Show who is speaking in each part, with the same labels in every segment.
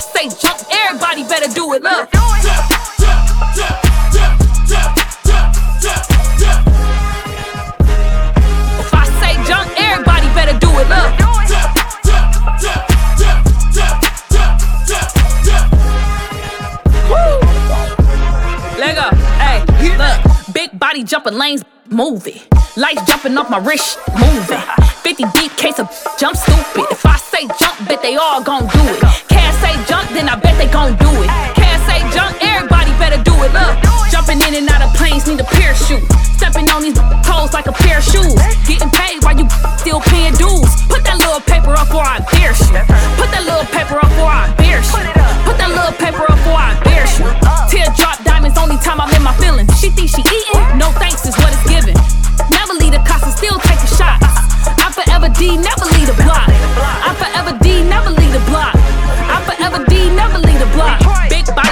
Speaker 1: say jump, everybody better do it. Look. If I say jump, everybody better do it. Look. Woo. Lego, hey, look, big body jumping lanes, move it. Lights jumping off my wrist, move it. 50 deep case of jump stupid. If I say jump, bet they all gon' do it. Say jump, then I bet they gon' do it. Can't say jump, everybody better do it. Look, jumping in and out of planes need a parachute. Stepping on these toes like a pair of shoes. Getting paid while you still paying dues.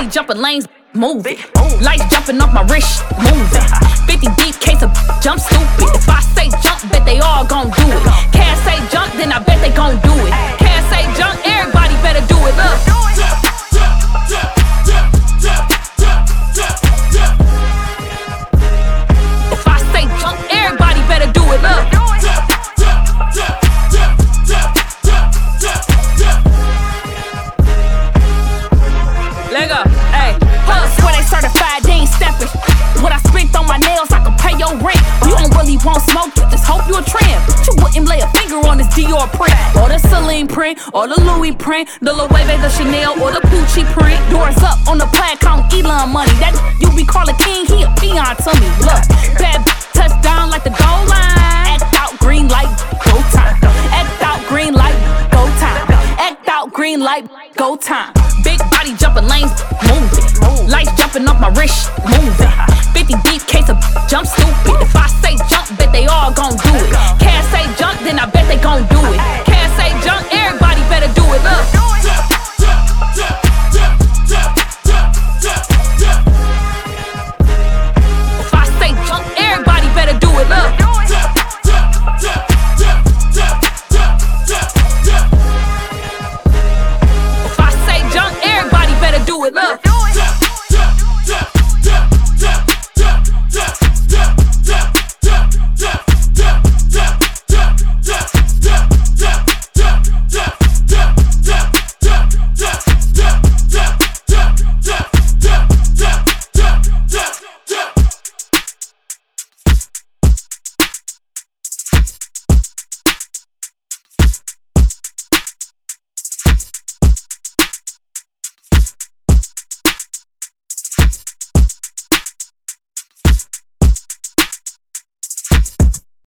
Speaker 1: Body jumping lanes, move it. Lights jumping off my wrist, move it. 50 deep case of jump finger on this Dior print, or the Celine print, or the Louis print, the Loewe, the Chanel, or the Gucci print. Doors up on the plaid, count Elon money. That you be calling king, he a peon to me. Look, bad touchdown like the goal line. Act out green light, go time. Act out green light, go time. Act out green light, go time. Big body jumping lanes, moving. Lights jumping off my wrist, move